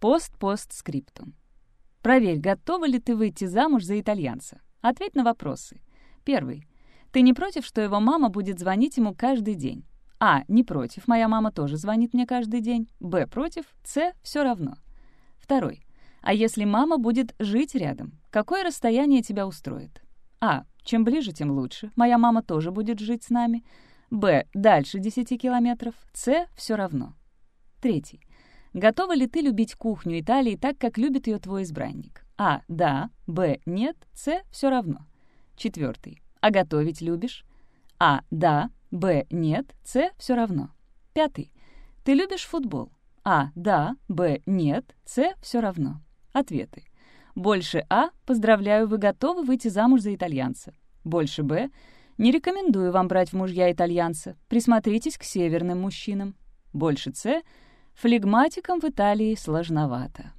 Пост-пост-скриптум. Проверь, готова ли ты выйти замуж за итальянца. Ответь на вопросы. Первый. Ты не против, что его мама будет звонить ему каждый день? А. Не против, моя мама тоже звонит мне каждый день. Б. Против. С. Все равно. Второй. А если мама будет жить рядом, какое расстояние тебя устроит? А. Чем ближе, тем лучше. Моя мама тоже будет жить с нами. Б. Дальше 10 километров. С. Все равно. Третий. Готова ли ты любить кухню Италии так, как любит ее твой избранник? А. Да. Б. Нет. С. Все равно. Четвертый. А готовить любишь? А. Да. Б. Нет. С. Все равно. Пятый. Ты любишь футбол? А. Да. Б. Нет. С. Все равно. Ответы. Больше А. Поздравляю, вы готовы выйти замуж за итальянца. Больше Б. Не рекомендую вам брать в мужья итальянца. Присмотритесь к северным мужчинам. Больше С. Флегматикам в Италии сложновато.